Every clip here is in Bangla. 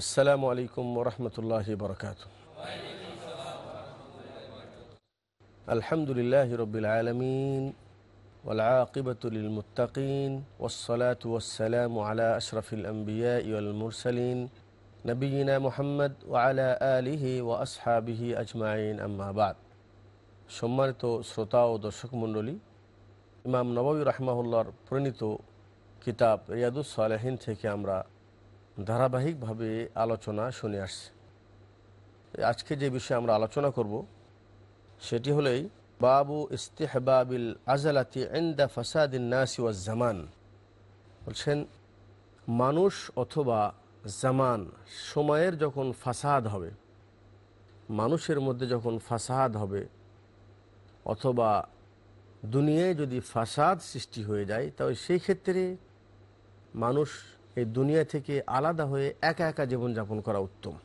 السلام عليكم ورحمة الله وبركاته الحمد لله رب العالمين والعاقبة للمتقين والصلاة والسلام على أشرف الأنبياء والمرسلين نبينا محمد وعلى آله وأصحابه أجمعين أما بعد সম্মানিত শ্রোতা ও দর্শক মণ্ডলী ইমাম নবী রাহমাহুল্লার প্রণীত কিতাব রিয়াদুস সালেহিন থেকে আমরা ধারাবাহিকভাবে আলোচনা শুনে আসছে। আজকে যে বিষয়ে আমরা আলোচনা করব, সেটি হলেই বাবু ইস্তেহবাবিল আজালাতি এন্দা ফাসাদিন নাসি জামান। বলছেন, মানুষ অথবা জামান সময়ের যখন ফাসাদ হবে, মানুষের মধ্যে যখন ফাসাদ হবে, অথবা দুনিয়ায় যদি ফাসাদ সৃষ্টি হয়ে যায় তবে সেই ক্ষেত্রে মানুষ এই দুনিয়া থেকে আলাদা হয়ে একা একা জীবনযাপন করা উত্তম।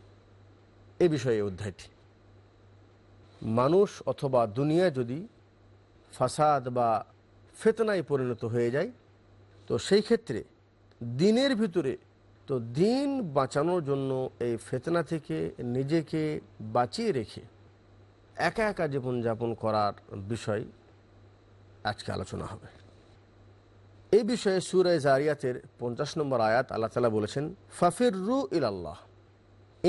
এ বিষয়ে অধ্যায়টি। মানুষ অথবা দুনিয়া যদি ফাসাদ বা ফেতনায় পরিণত হয়ে যায়, তো সেই ক্ষেত্রে দিনের ভিতরে তো দিন বাঁচানোর জন্য এই ফেতনা থেকে নিজেকে বাঁচিয়ে রেখে একা একা জীবনযাপন করার বিষয় আজকে আলোচনা হবে। এই বিষয়ে সুরায় জারিয়াতের পঞ্চাশ নম্বর আয়াত আল্লাহ তালা বলেছেন ফাফির রু ইলাল্লাহ,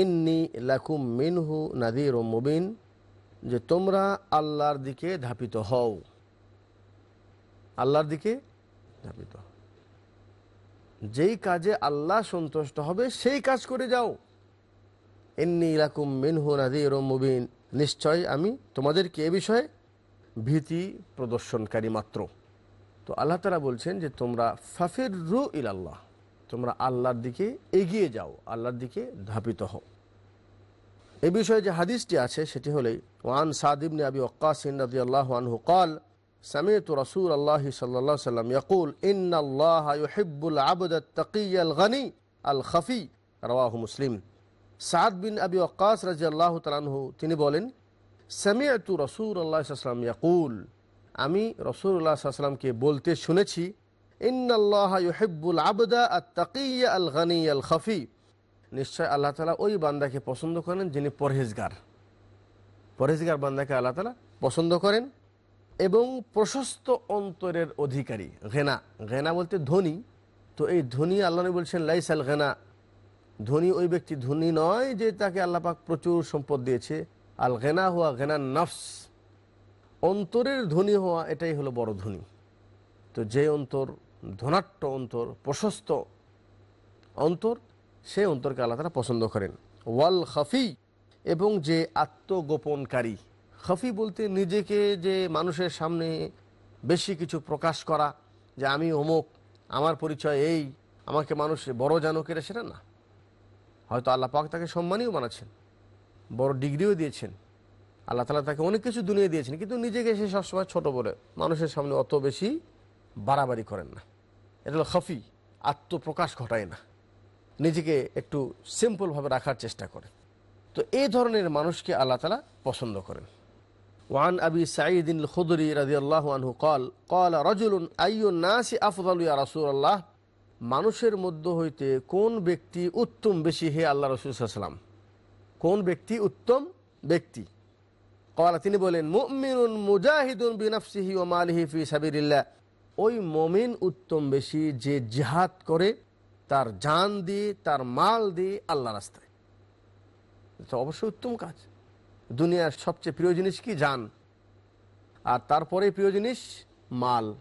ইন্নি লাকুম মিনহু নাদির মুবিন যে তোমরা আল্লাহর দিকে ধাপিত হও। আল্লাহর দিকে ধাপিত। যেই কাজে আল্লাহ সন্তুষ্ট হবে, সেই কাজ করে যাও। ইন্নি লাকুম মিনহু নাদির মুবিন নিশ্চয় আমি তোমাদেরকে এ বিষয়ে ভীতি প্রদর্শনকারী মাত্র। তো আল্লাহ তালা বলছেন যে তোমরা ফাফির রু ইলাল্লাহ, তোমরা আল্লাহর দিকে এগিয়ে যাও, আল্লাহর দিকে ধাপিত হও। এ বিষয়ে যে হাদিসটি আছে সেটি হলেই ওয়ান সাদিবনে আবি ওকাসিন রাজি আল্লাহ আনহু কল সামিত রসুল আল্লাহ সাল্লাহ সাল্লাম ইয়াকুল ইন আল্লাহ ইউহিব্বুল আবদ তকি আল গনি আল খফি রওয়াহু মুসলিম। সাদ বিন আবি ওকাস রাজি আল্লাহ তালানহু তিনি বলেন সামিয়তু রসুল আল্লাহ সাল্লাম ইয়াকুল আমি রসুল্লাহ বলতে শুনেছি আল নিশ্চয় আল্লাহ তালা ওই বান্দাকে পছন্দ করেন যিনি পরহেজগার। পরহেজগার বান্দাকে আল্লাহ তালা পছন্দ করেন এবং প্রশস্ত অন্তরের অধিকারী, ঘেনা। ঘেনা বলতে ধনী। তো এই ধনী আল্লাহ বলছেন লাইস আল ঘেনা ধনী ওই ব্যক্তি ধনী নয় যে তাকে আল্লাপাক প্রচুর সম্পদ দিয়েছে। আল ঘেনা হুয়া ঘেনা নফস অন্তরের ধনী হওয়া এটাই হলো বড় ধনী। তো যে অন্তর, ধনাট্য অন্তর, প্রশস্ত অন্তর সেই অন্তরকে আল্লাহ তারা পছন্দ করেন। ওয়াল খফি, এবং যে আত্মগোপনকারী। খফি বলতে নিজেকে যে মানুষের সামনে বেশি কিছু প্রকাশ করা, যে আমি অমুক, আমার পরিচয় এই, আমাকে মানুষ বড় জানো কেটে সেটা না। হয়তো আল্লাহ পাক তাকে সম্মানীয় বানাচ্ছেন, বড় ডিগ্রিও দিয়েছেন। আল্লাহ তালা তাকে অনেক কিছু দুনিয়া দিয়েছেন, কিন্তু নিজেকে সে সবসময় ছোট বলে মানুষের সামনে অত বেশি বাড়াবাড়ি করেন না। এটা হলো হফি আত্মপ্রকাশ ঘটায় না। নিজেকে একটু সিম্পলভাবে রাখার চেষ্টা করে তো এই ধরনের মানুষকে আল্লাহ তালা পছন্দ করেন। ওয়ান আবি সাঈদিন খুদরি রাজি আল্লাহ আনহু কল কল রজুলুন আইয়ুন নাসি আফদাল ইয়া রাসুল্লাহ মানুষের মধ্য হইতে কোন ব্যক্তি উত্তম বেশি হে আল্লাহ রসুল সাল্লাম কোন ব্যক্তি উত্তম ব্যক্তি? কলা তিনি বলেন, মুমিনুন মুজাহিদুন বিনাফসিহি ও মালিহি ফি সাবিরিল্লাহ ওই মমিন উত্তম বেশি যে জিহাদ করে, তার জান দিয়ে, তার মাল দিয়ে আল্লাহ রাস্তায়। এটা অবশ্যই উত্তম কাজ। দুনিয়ার সবচেয়ে প্রিয় জিনিস কি? জান। আর তারপরে প্রিয় জিনিস, মাল।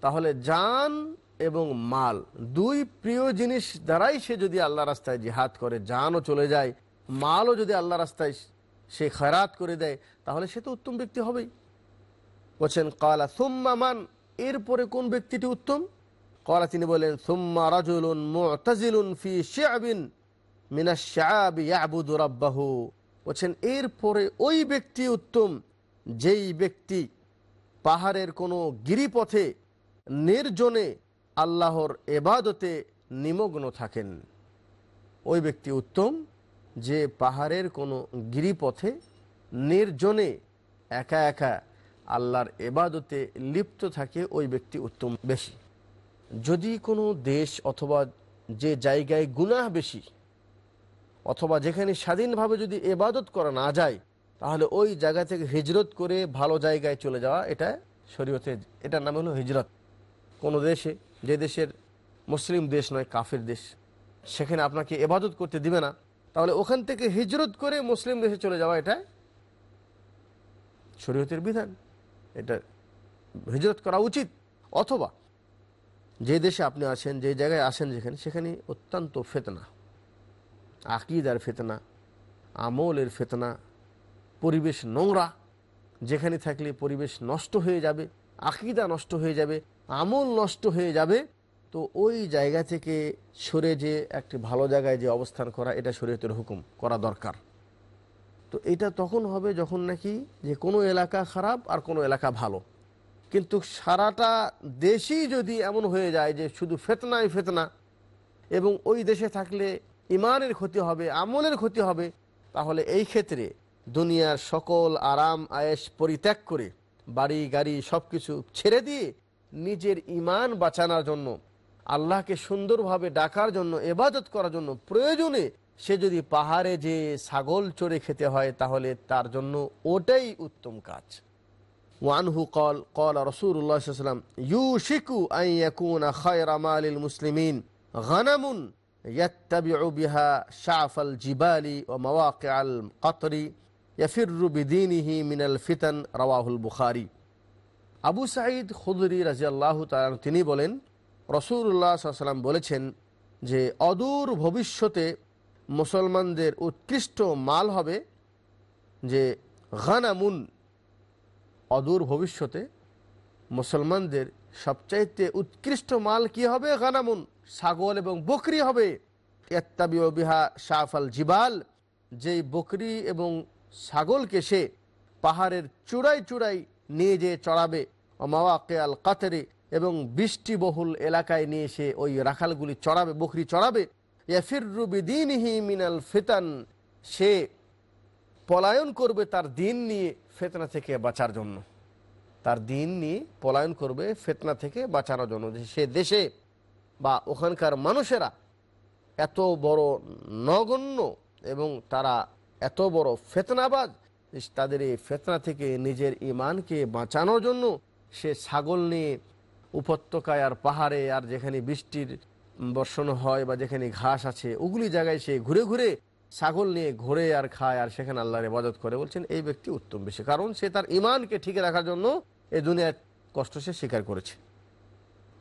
তাহলে জান এবং মাল দুই প্রিয় জিনিস দ্বারাই সে যদি আল্লাহ রাস্তায় জিহাদ করে, জানও চলে যায়, মালও যদি আল্লাহ রাস্তায় সে খয়রাত করে দেয়, তাহলে সে তো উত্তম ব্যক্তি হবেই। বলছেন, কালা সুম্মা মান এরপরে কোন ব্যক্তিটি উত্তম? কলা তিনি বলেন, সুম্মা রাজুলুন ফি শিআবিন মিনাশ শিআবি ইয়াবুদু রাব্বাহু বলছেন, এরপরে ওই ব্যক্তি উত্তম, যেই ব্যক্তি পাহাড়ের কোনো গিরিপথে নির্জনে আল্লাহর এবাদতে নিমগ্ন থাকেন। ওই ব্যক্তি উত্তম যে পাহাড়ের কোনো গিরিপথে নির্জনে একা একা আল্লাহর এবাদতে লিপ্ত থাকে ওই ব্যক্তি উত্তম বেশি। যদি কোনো দেশ অথবা যে জায়গায় গুনাহ বেশি, অথবা যেখানে স্বাধীনভাবে যদি এবাদত করা না যায়, তাহলে ওই জায়গা থেকে হিজরত করে ভালো জায়গায় চলে যাওয়া এটা শরীয়তে এটার নাম হলো হিজরত। কোনো দেশে, যে দেশের মুসলিম দেশ নয়, কাফের দেশ, সেখানে আপনাকে এবাদত করতে দিবে না। তাহলে ওখান থেকে হিজরত করে মুসলিম দেশে চলে যাওয়া এটা শরীয়তের বিধান। এটা হিজরত করা উচিত। অথবা যে দেশে আপনি আছেন যে জায়গায় আসেন যেখানে, সেখানে অত্যন্ত ফেতনা। আকিদার ফেতনা, আমলের ফেতনা, পরিবেশ নোংরা। যেখানে থাকলে পরিবেশ নষ্ট হয়ে যাবে, আকিদা নষ্ট হয়ে যাবে, আমল নষ্ট হয়ে যাবে। তো ওই জায়গা থেকে সরে যে একটি ভালো জায়গায় যে অবস্থান করা, এটা শরীয়তের হুকুম করা দরকার। তো এটা তখন হবে যখন নাকি যে কোনো এলাকা খারাপ আর কোনো এলাকা ভালো। কিন্তু সারাটা দেশই যদি এমন হয়ে যায় যে শুধু ফেতনাই ফেতনা এবং ওই দেশে থাকলে ইমানের ক্ষতি হবে, আমলের ক্ষতি হবে, তাহলে এই ক্ষেত্রে দুনিয়ার সকল আরাম আয়েস পরিত্যাগ করে বাড়ি, গাড়ি সব কিছু ছেড়ে দিয়ে নিজের ইমান বাঁচানোর জন্য আল্লাহকে সুন্দরভাবে ডাকার জন্য এবাদত করার জন্য প্রয়োজনে সে যদি পাহাড়ে যে ছাগল চড়ে খেতে হয় তাহলে তার জন্য ওটাই উত্তম কাজ ওয়ানহু কল কল রসুল্লাহ সাল্লাম ইউশিকু আন ইয়াকুনা খায়রা মালিল মুসলিমিন গানামুন يتبع بها شعف الجبال ومواقع القطر يفر بدينه من الفتن رواه البخاري আবু সাঈদ খুদরি রাজিয়াল্লাহ তাআলা তিনি বলেন রসুল্লাহ সাল্লাম বলেছেন যে অদূর ভবিষ্যতে মুসলমানদের উৎকৃষ্ট মাল হবে যে গানামুন অদূর ভবিষ্যতে মুসলমানদের সবচাইতে উৎকৃষ্ট মাল কি হবে? গানামুন ছাগল এবং বকরি হবে। এত্তাবিও বিহা শাহফাল জিবাল, যেই বকরি এবং ছাগলকে সে পাহাড়ের চূড়ায় চূড়ায় নিয়ে যেয়ে চড়াবে। ও মাওয়াকে আল কাতারে এবং বৃষ্টিবহুল এলাকায় নিয়ে সে ওই রাখালগুলি চড়াবে, বকরি চড়াবে। মিনাল ফেতান, সে পলায়ন করবে তার দিন নিয়ে ফেতনা থেকে বাঁচার জন্য। তার দিন নিয়ে পলায়ন করবে ফেতনা থেকে বাঁচানোর জন্য। সে দেশে বা ওখানকার মানুষেরা এত বড় নগণ্য এবং তারা এত বড় ফেতনাবাজ, তাদের এই ফেতনা থেকে নিজের ইমানকে বাঁচানোর জন্য সে ছাগল নিয়ে উপত্যকায় আর পাহাড়ে আর যেখানে বৃষ্টির বর্ষণ হয় বা যেখানে ঘাস আছে ওগুলি জায়গায় সে ঘুরে ঘুরে ছাগল নিয়ে ঘোরে আর খায় আর সেখানে আল্লাহর ইবাদত করে বলছেন এই ব্যক্তি উত্তম বেশি কারণ সে তার ইমানকে ঠিক রাখার জন্য এই দুনিয়ার কষ্ট সে স্বীকার করেছে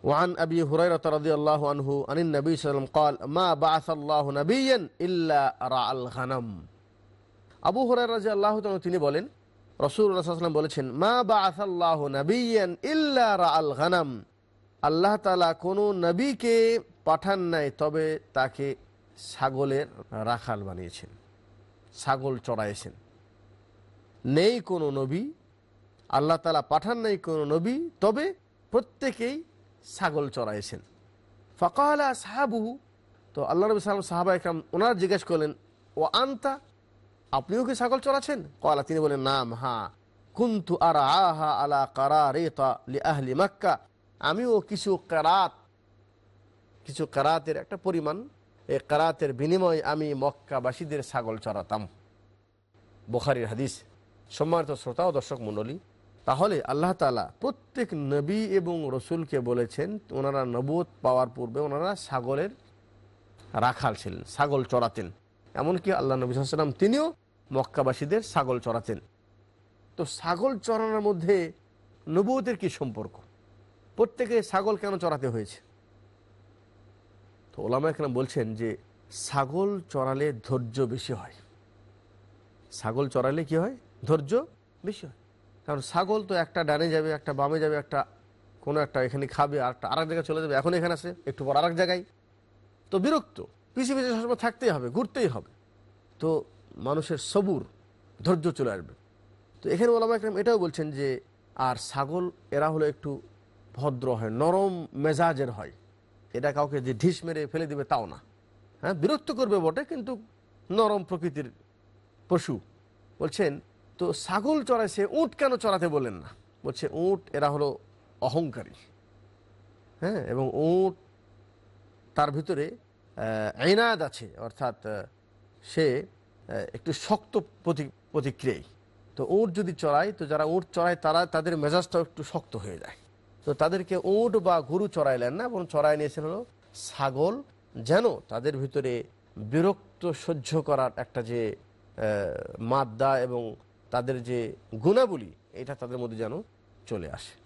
وعن أبي هريرة رضي الله عنه عن النبي صلى الله عليه وسلم قال ما بعث الله نبيا إلا رعى الغنم আবু হরাই রাজি আল্লাহ তিনি বলেন রসুল্লাহাম বলেছেন, মা বা আসাল্লাহ ইল্লা আল গানাম। আল্লাহ তালা কোনো নবীকে পাঠান নাই, তবে তাকে ছাগলের রাখাল বানিয়েছেন, ছাগল চড়াইছেন। নেই কোনো নবী, আল্লাহ তালা পাঠান নাই কোনো নবী, তবে প্রত্যেকেই ছাগল চড়াইছেন। ফকালা সাহাবু তো আল্লাহ নবী সালাম সাহাবা একরাম ওনারা জিজ্ঞেস করলেন ও আনতা আপনিও কি ছাগল চড়াচ্ছেন? কলা তিনি বলেন, নাম হ্যাঁ। কুন্তু আর আহা আলা কারা আহলি মাক্কা। আমিও কিছু কারাত, কিছু কারাতের একটা পরিমাণ এই কারাতের বিনিময়ে আমি মক্কাবাসীদের ছাগল চড়াতাম। বোখারির হাদিস। সম্মানিত শ্রোতা ও দর্শক মণ্ডলী, তাহলে আল্লাহ তালা প্রত্যেক নবী এবং রসুলকে বলেছেন, ওনারা নবোধ পাওয়ার পূর্বে ওনারা ছাগলের রাখাল ছিলেন, ছাগল চড়াতেন। এমনকি আল্লাহ নবী সাল্লাম তিনিও মক্কাবাসীদের ছাগল চড়াতেন। তো ছাগল চড়ানোর মধ্যে নবুয়তের কি সম্পর্ক? প্রত্যেকে ছাগল কেন চড়াতে হয়েছে? তো ওলামা এখানে বলছেন যে, ছাগল চড়ালে ধৈর্য বেশি হয়। ছাগল চড়ালে কি হয়? ধৈর্য বেশি হয়। কারণ ছাগল তো একটা ডানে যাবে, একটা বামে যাবে, একটা কোনো একটা এখানে খাবে, আর একটা আরেক জায়গায় চলে যাবে। এখন এখানে আছে, একটু পর আরেক জায়গায়। তো বিরক্ত। পিছিয়ে পিছিয়ে সবসময় থাকতেই হবে, ঘুরতেই হবে। তো মানুষের সবুর ধৈর্য চলে আসবে। তো এখানে ওলামা একরাম এটাও বলছেন যে, আর ছাগল, এরা হলো একটু ভদ্র হয়, নরম মেজাজের হয়। এটা কাউকে যে ঢিস মেরে ফেলে দিবে তাও না। হ্যাঁ বিরক্ত করবে বটে, কিন্তু নরম প্রকৃতির পশু। বলছেন, তো ছাগল চড়াইছে উট কেন চড়াতে বলেন না? বলছে, উঁট এরা হলো অহংকারী। হ্যাঁ এবং উট তার ভিতরে আইনাদ আছে, অর্থাৎ সে একটু শক্ত প্রতি- প্রতিক্রিয়াই। তো উট যদি চড়ায়, তো যারা উট চড়ায়, তারা, তাদের মেজাজটাও একটু শক্ত হয়ে যায়। তো তাদেরকে ওট বা গরু চড়াইলেন না এবং চড়াই নিয়েছেন হলো ছাগল, যেন তাদের ভিতরে বিরক্ত সহ্য করার একটা যে মাদ্দা এবং তাদের যে গুণাবলী, এটা তাদের মধ্যে যেন চলে আসে।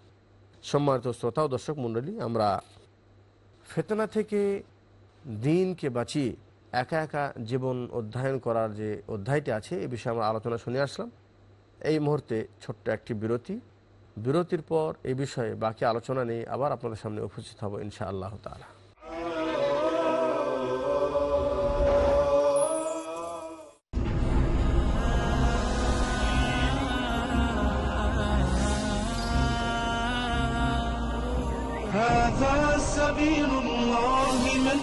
সম্মানিত শ্রোতা ও দর্শক মণ্ডলী, আমরা ফেতনা থেকে দিনকে বাঁচিয়ে একা একা জীবন অধ্যয়ন করার যে অধ্যায়টি আছে এ বিষয়ে আমরা আলোচনা শুনে আসলাম এই মুহূর্তে ছোট্ট একটি বিরতি বিরতির পর এই বিষয়ে বাকি আলোচনা নিয়ে আবার আপনাদের সামনে উপস্থিত হব ইনশা আল্লাহ তালা هذا سبيل الله من يسر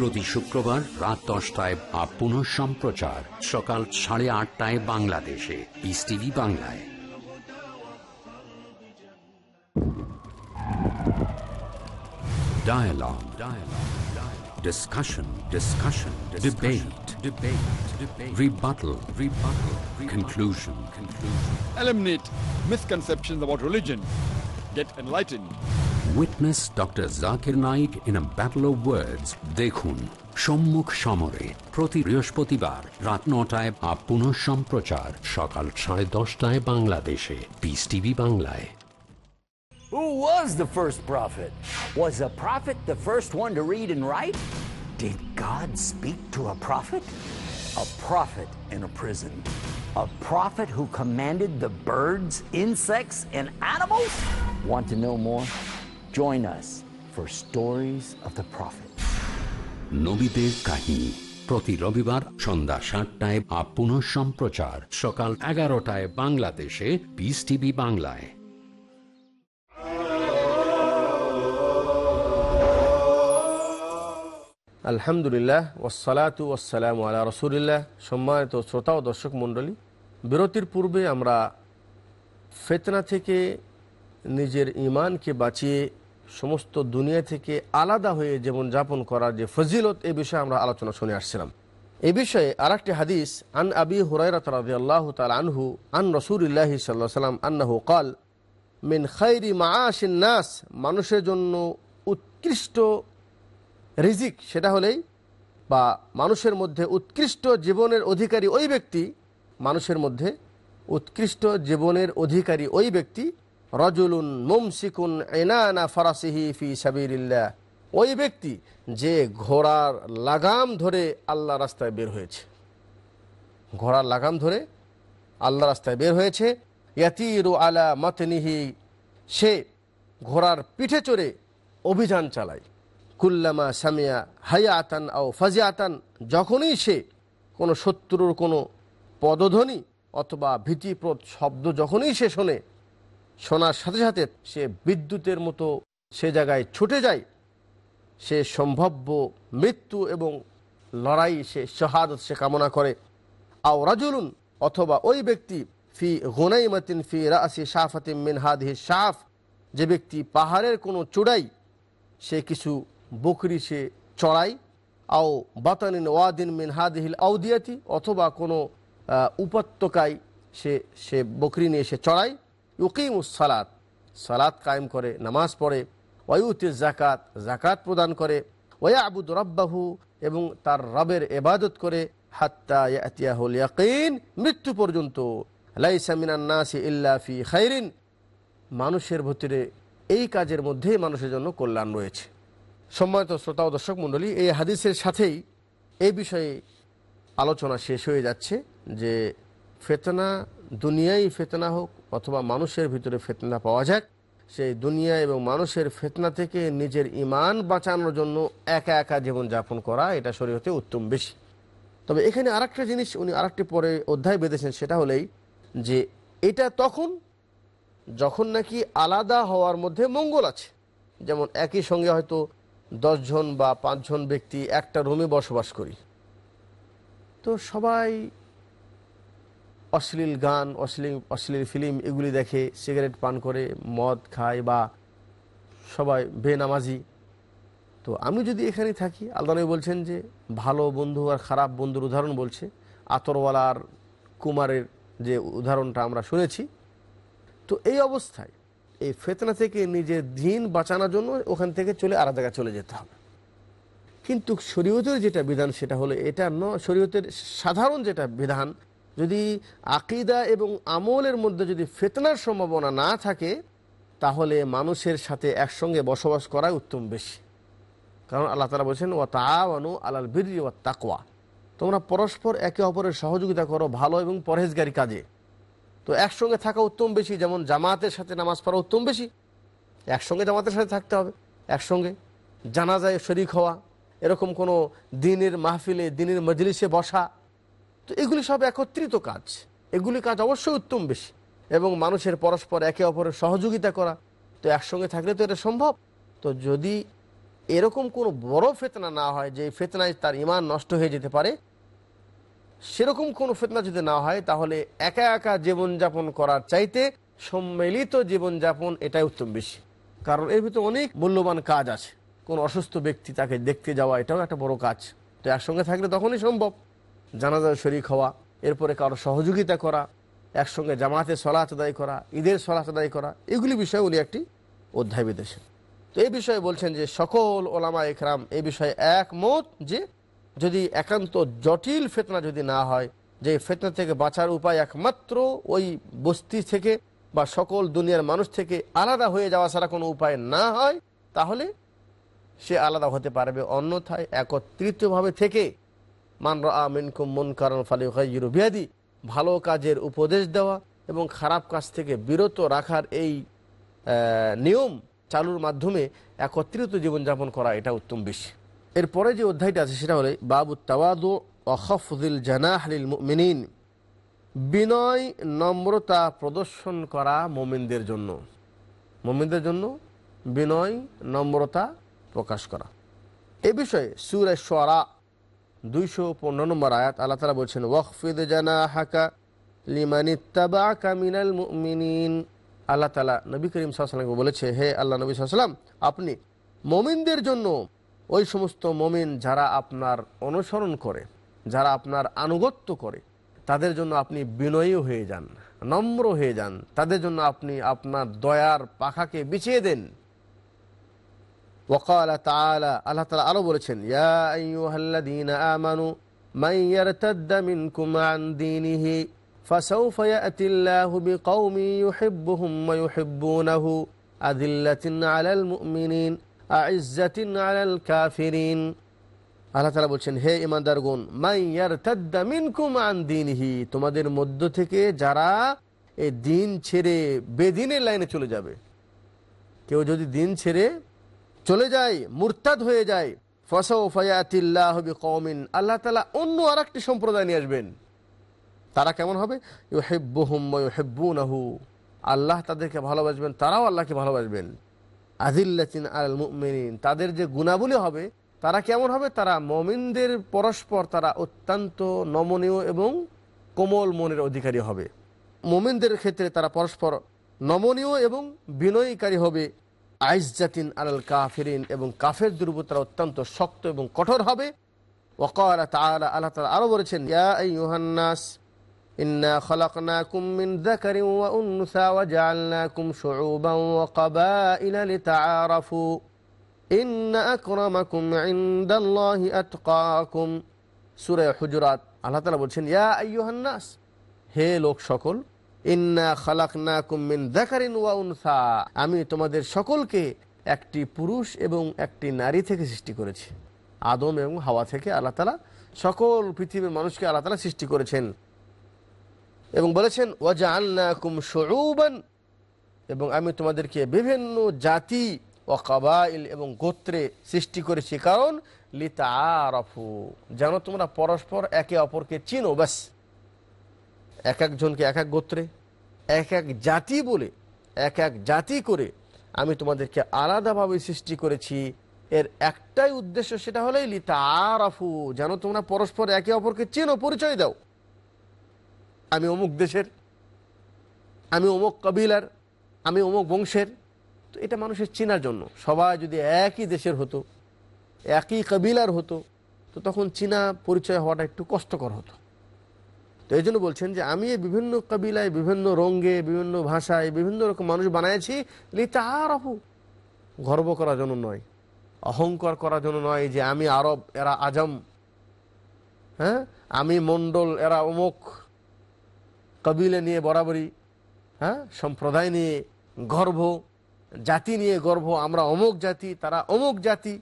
প্রতি শুক্রবার রাত দশটায় বা পুনঃ সম্প্রচার সকাল সাড়ে আটটায় বাংলাদেশে পিস টিভি বাংলায় Dialogue. Dialogue. Dialogue. Discussion. Discussion. Debate. Debate. Debate. Rebuttal. Rebuttal. Conclusion. Conclusion. eliminate misconceptions about religion. Get enlightened. Witness Dr. Zakir Naik in a battle of words. দেখুন সম্মুখ সমরে প্রতি বৃহস্পতিবার রাত নটায় বা পুনঃ সম্প্রচার সকাল সাড়ে দশটায় বাংলাদেশে পিস টিভি বাংলায় Who was the first prophet? Was a prophet the first one to read and write? Did God speak to a prophet? A prophet in a prison. A prophet who commanded the birds, insects, and animals? Want to know more? Join us for Stories of the Prophet. নবীদের কাহিনী। প্রতি রবিবার সন্ধ্যা সাতটায় বা পুনঃ সম্প্রচার। সকাল এগারোটায় বাংলাদেশে। পিস টিভি বাংলায়। আলহামদুলিল্লাহ ওসালাতু ওসালাম আলা রসুলিল্লাহ। সম্মানিত শ্রোতা ও দর্শক মণ্ডলী বিরতির পূর্বে আমরা ফেতনা থেকে নিজের ইমানকে বাঁচিয়ে সমস্ত দুনিয়া থেকে আলাদা হয়ে জীবন যাপন করার যে ফজিলত, এ বিষয়ে আমরা আলোচনা শুনে আসছিলাম। এ বিষয়ে আর একটি হাদিস, আন আবি হুরাইরাত আনহু, আন রসুলিল্লাহি সাল্লাম আন্নাহু কাল, মিন খাইরি মাআশিন নাস, মানুষের জন্য উৎকৃষ্ট রিজিক, সেটা হলেই বা মানুষের মধ্যে উৎকৃষ্ট জীবনের অধিকারী ওই ব্যক্তি, মানুষের মধ্যে উৎকৃষ্ট জীবনের অধিকারী ওই ব্যক্তি রজুলুন মুমসিকুন এনানা ফরাসিহি ফি সাবিরিল্লাহ ওই ব্যক্তি যে ঘোড়ার লাগাম ধরে আল্লাহ রাস্তায় বের হয়েছে। ঘোড়ার লাগাম ধরে আল্লাহ রাস্তায় বের হয়েছে। ইয়াতিরু আলা মতনিহি, সে ঘোড়ার পিঠে চড়ে অভিযান চালায়। কুল্লামা সামিয়া হায়া হায়াতান আও ফাজিয়াতান, যখনই সে কোনো শত্রুর কোনো পদধ্বনি অথবা ভীতিপ্রদ শব্দ যখনই সে শোনে শোনার সাথে সাথে সে বিদ্যুতের মতো সে জায়গায় ছুটে যায়। সে সম্ভাব্য মৃত্যু এবং লড়াই, সে শাহাদত, সে কামনা করে। আও রাজুলুন অথবা ওই ব্যক্তি, ফি গুনাইমাতিন ফি রাসি শাফাতিম মিন হাদিহি শাফ, যে ব্যক্তি পাহাড়ের কোনো চূড়াই, সে কিছু বকরি সে চড়াই। আও বাতানিন ওয়াদিন মিন হাদিহিল আউদিয়াতি, অথবা কোনো উপত্যকায় সে সে বকরি নিয়ে সে চড়াই। ইউকিমুস সালাত সালাত কায়েম করে, নামাজ পড়ে ওয়ুতি জাকাত জাকাত প্রদান করে ওয়া আবুদ রব্বাহু এবং তার রবের এবাদত করে, হাত্তা ইয়াতিয়াহুল ইয়াকিন, মৃত্যু পর্যন্ত। লাইসা মিনান নাসি ইল্লা ফি খাইরিন। মানুষের ভিতরে এই কাজের মধ্যেই মানুষের জন্য কল্যাণ রয়েছে। সম্মানিত শ্রোতা ও দর্শক মণ্ডলী, এই হাদিসের সাথেই এই বিষয়ে আলোচনা শেষ হয়ে যাচ্ছে যে ফেতনা দুনিয়াই ফেতনা হোক অথবা মানুষের ভিতরে ফেতনা পাওয়া যাক। সেই দুনিয়া এবং মানুষের ফেতনা থেকে নিজের ইমান বাঁচানোর জন্য একা একা জীবনযাপন করা, এটা শরীরতে উত্তম বেশি। তবে এখানে আরেকটা জিনিস উনি আরেকটি পরে অধ্যায় বেঁধেছেন, সেটা হলেই যে এটা তখন, যখন নাকি আলাদা হওয়ার মধ্যে মঙ্গল আছে। যেমন একই সঙ্গে হয়তো দশজন বা পাঁচজন ব্যক্তি একটা রুমে বসবাস করি। তো সবাই অশ্লীল গান, অশ্লীল অশ্লীল ফিল্ম এগুলি দেখে সিগারেট পান করে মদ খায় বা সবাই বেনামাজি। তো আমি যদি এখানে থাকি, আল্লাহ নবী বলছেন যে, ভালো বন্ধু আর খারাপ বন্ধুর উদাহরণ বলছে, আতরওয়ালার কুমারের যে উদাহরণটা আমরা শুনেছি। তো এই অবস্থায়, এই ফেতনা থেকে নিজের দিন বাঁচানোর জন্য ওখান থেকে চলে আলাদা জায়গায় চলে যেতে হবে। কিন্তু শরীয়তের যেটা বিধান সেটা হলো, এটা ন শরীয়তের সাধারণ যেটা বিধান যদি আকিদা এবং আমলের মধ্যে যদি ফেতনার সম্ভাবনা না থাকে, তাহলে মানুষের সাথে একসঙ্গে বসবাস করাই উত্তম বেশি। কারণ আল্লাহ তালা বলছেন ও তাওয়ানু আলাল বীর ও তাকওয়া। তোমরা পরস্পর একে অপরের সহযোগিতা করো ভালো এবং পরহেজগারি কাজে। তো একসঙ্গে থাকা উত্তম বেশি, যেমন জামাতের সাথে নামাজ পড়া উত্তম বেশি। একসঙ্গে জামাতের সাথে থাকতে হবে, একসঙ্গে। জানাজায় শরিক হওয়া, এরকম কোনো দিনের মাহফিলে, দিনের মজলিসে বসা তো এগুলি সব একত্রিত কাজ। এগুলি কাজ অবশ্যই উত্তম বেশি। এবং মানুষের পরস্পর একে অপরের সহযোগিতা করা, তো একসঙ্গে থাকলে তো এটা সম্ভব। তো যদি এরকম কোনো বড় ফেতনা না হয়, যে ফেতনায় তার ইমান নষ্ট হয়ে যেতে পারে, সেরকম কোনো ফেতনা যদি না হয়, তাহলে একা একা জীবনযাপন করার চাইতে সম্মিলিত জীবনযাপন এটাই উত্তম বেশি। কারণ এর ভিতরে অনেক মূল্যবান কাজ আছে। কোন অসুস্থ ব্যক্তি তাকে দেখতে যাওয়া, এটাও একটা বড় কাজ। তো একসঙ্গে থাকলে তখনই সম্ভব। জানাজার শরিক হওয়া, এরপরে কারও সহযোগিতা করা, একসঙ্গে জামাতে সলাচ আদায় করা, ঈদের সলাচ আদায় করা, এগুলি বিষয়ে উনি একটি অধ্যায় বিদেশে তো এই বিষয়ে বলছেন যে সকল ওলামা একরাম এই বিষয়ে একমত যে যদি একান্ত জটিল ফেতনা যদি না হয়, যে ফেতনা থেকে বাঁচার উপায় একমাত্র ওই বস্তি থেকে বা সকল দুনিয়ার মানুষ থেকে আলাদা হয়ে যাওয়া ছাড়া কোনো উপায় না হয়, তাহলে সে আলাদা হতে পারবে। অন্যথায় একত্রিতভাবে থেকে মান মিনকুম মন কারণ ফালে বিয়াদি, ভালো কাজের উপদেশ দেওয়া এবং খারাপ কাজ থেকে বিরত রাখার এই নিয়ম চালুর মাধ্যমে একত্রিত জীবনযাপন করা এটা উত্তম বেশি। এরপরে যে অধ্যায়টা আছে সেটা হলে বাবু তাওয়াদু অখফুল জানাহলিল মিনিন বিনয় নম্রতা প্রদর্শন করা মোমিনদের জন্য। মোমিনদের জন্য বিনয় নম্রতা প্রকাশ করা। এ বিষয়ে সুরে সোয়ারা দুইশো পনেরো নম্বর আয়াত বলছেন ওয়ফিদ জানা হাকা নবী করিম বলেছে, হে আল্লাহ নবী সাল্লাম আপনি মমিনদের জন্য ওই সমস্ত মমিন যারা আপনার অনুসরণ করে, যারা আপনার আনুগত্য করে, তাদের জন্য আপনি বিনয়ী হয়ে যান, নম্র হয়ে যান। তাদের জন্য আপনি আপনার দয়ার পাখাকে বিছিয়ে দেন। ওকাল তালা আল্লাহ তালা আরো বলেছেন ইয়া আইয়ুহাল্লাযীনা আমানু মান ইয়ারতাদ্দা মিনকুম আন দীনিহি فسوف يأتي الله بقوم يحبهم ويحبونه أذلة على المؤمنين أعزة على الكافرين আল্লাহ তালা বলছেন হে ইমানদারগুন মাইয়ার তাদ্দা মিনকুম আন দিনহি তোমাদের মধ্য থেকে যারা এই দিন ছেড়ে বেদিনের লাইনে চলে যাবে কেউ যদি দিন ছেড়ে চলে যায়, মুরতাদ হয়ে যায়। ফসাও ফয়াতিল্লাহ কৌমিন আল্লাহ তালা অন্য আর একটি সম্প্রদায় নিয়ে আসবেন। তারা কেমন হবে? ইউ হেব্বু হুম হেব্বু নাহু আল্লাহ তাদেরকে ভালোবাসবেন, তারাও আল্লাহকে ভালোবাসবেন। আদিল্লাচিন আল মুমিনিন। তাদের যে গুণাবলী হবে, তারা কেমন হবে? তারা মমিনদের পরস্পর তারা অত্যন্ত নমনীয় এবং কোমল মনের অধিকারী হবে। মোমিনদের ক্ষেত্রে তারা পরস্পর নমনীয় এবং বিনয়ীকারী হবে। আইস জাতিন আলাল কাফিরিন এবং কাফের দুর্বতারা অত্যন্ত শক্ত এবং কঠোর হবে। আল্লাহ উন্সা কুম বলছেন, ইয়া হে লোক সকল ইন্না উনসা। আমি তোমাদের সকলকে একটি পুরুষ এবং একটি নারী থেকে সৃষ্টি করেছি। আদম এবং হাওয়া থেকে আল্লাহ তালা সকল পৃথিবীর মানুষকে আল্লাহ তালা সৃষ্টি করেছেন। এবং বলেছেন ওয়াজা আল্লাকুম সরুবান এবং আমি তোমাদেরকে বিভিন্ন জাতি ও কাবাইল এবং গোত্রে সৃষ্টি করেছি। কারণ লিতা আরফু যেন তোমরা, পরস্পর একে অপরকে চিনো, ব্যাস। এক একজনকে এক এক গোত্রে, এক এক জাতি বলে, এক এক জাতি করে আমি তোমাদেরকে আলাদাভাবে সৃষ্টি করেছি। এর একটাই উদ্দেশ্য সেটা হলো লিতা আরফু যেন তোমরা পরস্পর একে অপরকে চেনো, পরিচয় দাও। আমি অমুক দেশের, আমি অমুক কবিলার, আমি অমুক বংশের। তো এটা মানুষের চেনার জন্য। সবাই যদি একই দেশের হতো, একই কবিলার হতো, তো তখন চীনা পরিচয় হওয়াটা একটু কষ্টকর হতো। তো এই জন্য বলছেন যে আমি বিভিন্ন কবিলায়, বিভিন্ন রঙ্গে বিভিন্ন ভাষায় বিভিন্ন রকম মানুষ বানাইছি লিতা আরফু গর্ব করার জন্য নয়, অহংকার করার জন্য নয় যে আমি আরব, এরা আজম হ্যাঁ? আমি মণ্ডল, এরা অমুক, কবিলে নিয়ে বরাবরই হ্যাঁ? সম্প্রদায় নিয়ে গর্ব, জাতি নিয়ে গর্ব, আমরা অমুক জাতি, তারা অমুক জাতি।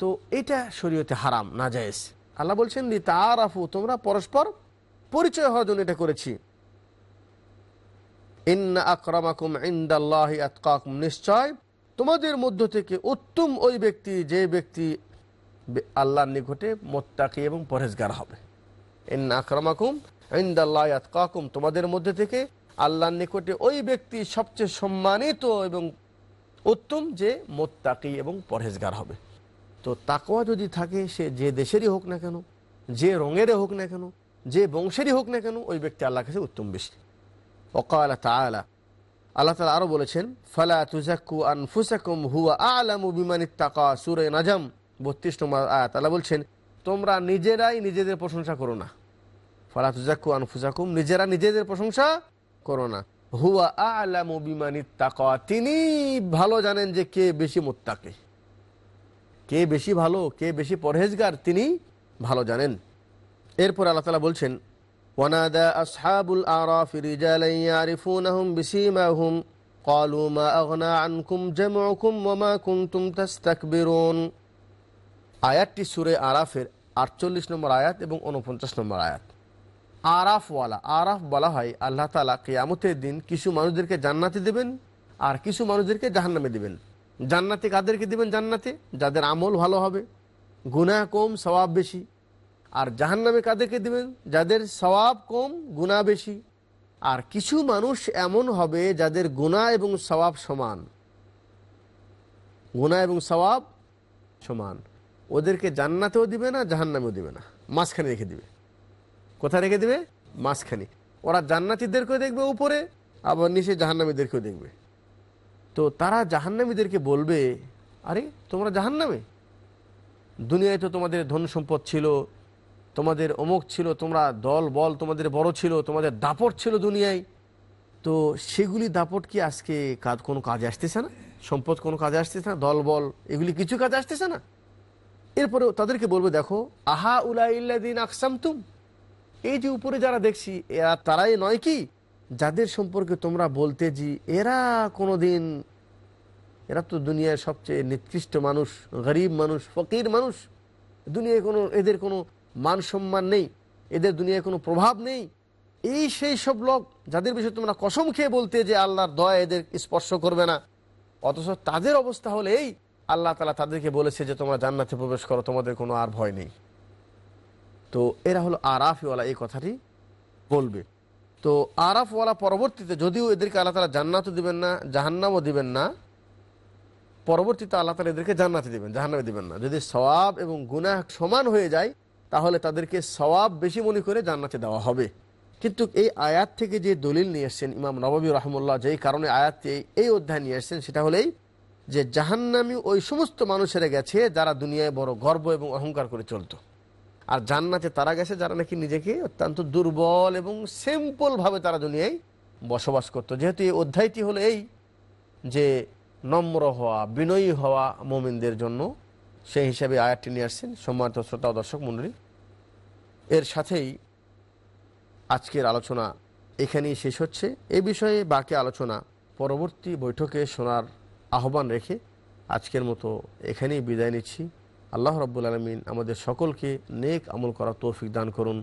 তো এটা শরীয়তে হারাম না জায়েজ আল্লাহ বলছেন লি তারাফু তোমরা পরস্পর পরিচয় হওয়ার জন্য এটা করেছি। ইন্না আকরামাকুম ইন্দাল্লাহি নিশ্চয় তোমাদের মধ্য থেকে উত্তম ওই ব্যক্তি, যে ব্যক্তি আল্লাহর নিকটে মোত্তাকি এবং পরেজগার হবে। ইন্না আকরামাকুম ইন্দাল্লাহ আতকাকুম, তোমাদের মধ্যে থেকে আল্লাহর নিকটে ওই ব্যক্তি সবচেয়ে সম্মানিত এবং উত্তম যে মোত্তাকি এবং পরহেজগার হবে। তো তাকওয়া যদি থাকে, সে যে দেশেরই হোক না কেন, যে রঙেরই হোক না কেন যে বংশেরই হোক না কেন ওই ব্যক্তি আল্লাহ কাছে উত্তম বেশি। ওকাল তালা আল্লাহ তালা আরও বলেছেন, ফালা তুজাক্কু আনফুসাকুম হুয়া আলামু বিমানি তাকা সুরে নাজাম। বত্রিশ নম্বর আয়াত, আল্লাহ বলছেন, তোমরা নিজেরাই নিজেদের প্রশংসা করো না। ফালা তুজাক্কু আনফুসাকুম, নিজেরা নিজেদের প্রশংসা করো না। হুয়া আলামু বিমানি তাকা তিনি ভালো জানেন যে কে বেশি মোত্তাকে। কে বেশি ভালো, কে বেশি পরহেজগার, তিনি ভালো জানেন। এরপর আল্লাহ তালা বলছেন ওয়ানাদা আসহাবুল আরাফ রিজালান ইয়ারিফুনাহুম বিসীমাহুম قالوا ما أغنى عنكم جمعكم وما كنتم تستكبرون আয়াতটি সুরে আরাফের আটচল্লিশ নম্বর আয়াত এবং উনপঞ্চাশ নম্বর আয়াত আরাফওয়ালা আরাফ বলা হয় আল্লাহ তালা কেয়ামতের দিন কিছু মানুষদেরকে জান্নাতে দেবেন আর কিছু মানুষদেরকে জাহান্নামে দিবেন জান্নাতে কাদেরকে দিবেন জান্নাতে যাদের আমল ভালো হবে গুনাহ কম সওয়াব বেশি আর জাহান্নামে কাদেরকে দেবেন? যাদের সওয়াব কম, গুনাহ বেশি। আর কিছু মানুষ এমন হবে যাদের গুনাহ এবং সওয়াব সমান। গুনাহ এবং সওয়াব সমান। ওদেরকে জান্নাতেও দিবে না, জাহান্নামেও দিবে না। মাঝখানে রেখে দিবে। কোথায় রেখে দিবে? মাঝখানে। ওরা জান্নাতিদেরকেও দেখবে উপরে, আবার নিচে জাহান্নামীদেরকেও দেখবে। তো তারা জাহান্নামীদেরকে বলবে, আরে, তোমরা জাহান্নামে? দুনিয়ায় তো তোমাদের ধন সম্পদ ছিল তোমাদের অমুক ছিল, তোমরা দল, বল তোমাদের বড় ছিল, তোমাদের দাপট ছিল দুনিয়ায়। তো সেগুলি দাপট কি আজকে কাজ, কোনো কাজে আসতেছে না? সম্পদ কোনো কাজে আসতেছে না? দল, বল, এগুলি কিছু কাজে আসতেছে না? এরপরে তাদেরকে বলব, দেখো, আহা উলাইল্লাদিন আকসাম তুম এই যে উপরে যারা দেখছি, এরা, তারাই নয় কি? যাদের সম্পর্কে তোমরা বলতে যে এরা কোনো দিন এরা তো দুনিয়ার সবচেয়ে নিকৃষ্ট মানুষ, গরিব মানুষ, ফকির মানুষ। দুনিয়ায় কোনো, এদের কোনো মান সম্মান নেই, এদের দুনিয়ায় কোনো প্রভাব নেই। এই সেই সব লোক যাদের বিষয়ে তোমরা কসম খেয়ে বলতে যে আল্লাহর দয়া এদের স্পর্শ করবে না। অথচ তাদের অবস্থা হলে এই, আল্লাহ তালা তাদেরকে বলেছে যে তোমরা জান্নাতে প্রবেশ করো, তোমাদের কোনো আর ভয় নেই। তো এরা হলো আরাফিওয়ালা, এই কথাটি বলবে। তো আরাফওয়ালা পরবর্তীতে যদিও এদেরকে আল্লাহ তালা জান্নাতও দিবেন না, জাহান্নামও দিবেন না, পরবর্তীতে আল্লাহ তালা এদেরকে জান্নাতে দিবেন, জাহান্নামে দিবেন না। যদি সওয়াব এবং গুনাহ সমান হয়ে যায় তাহলে তাদেরকে সওয়াব বেশি মনে করে জান্নাতে দেওয়া হবে। কিন্তু এই আয়াত থেকে যে দলিল নিয়ে এসছেন ইমাম নবাবী রহমুল্লাহ, যেই কারণে আয়াতটি এই- অধ্যায় নিয়ে এসছেন, সেটা হলেই যে জাহান্নামি ওই সমস্ত মানুষেরা গেছে যারা দুনিয়ায় বড় গর্ব এবং অহংকার করে চলতো। আর জান্নাতে তারা গেছে যারা নাকি নিজেকে অত্যন্ত দুর্বল এবং সিম্পলভাবে তারা দুনিয়ায় বসবাস করতো। যেহেতু এই অধ্যায়টি হলো এই যে নম্র হওয়া, বিনয়ী হওয়া মোমিনদের জন্য, সেই হিসাবে আয়াতটি নিয়ে আসছেন সম্মানিত শ্রোতা দর্শক মণ্ডলী। এর সাথেই আজকের আলোচনা এখানেই শেষ হচ্ছে। এ বিষয়ে বাকি আলোচনা পরবর্তী বৈঠকে শোনার আহ্বান রেখে আজকের মতো এখানেই বিদায় নিচ্ছি। আল্লাহ রব্বুল আলমিন আমাদের সকলকে নেক আমল করা তৌফিক দান করুন।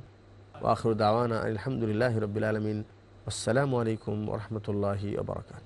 আখরুদ দাওয়ানা আলহামদুলিল্লাহ রবিল আলমিন। আসসালামু আলাইকুম রহমতুল্লাহি আবরকাত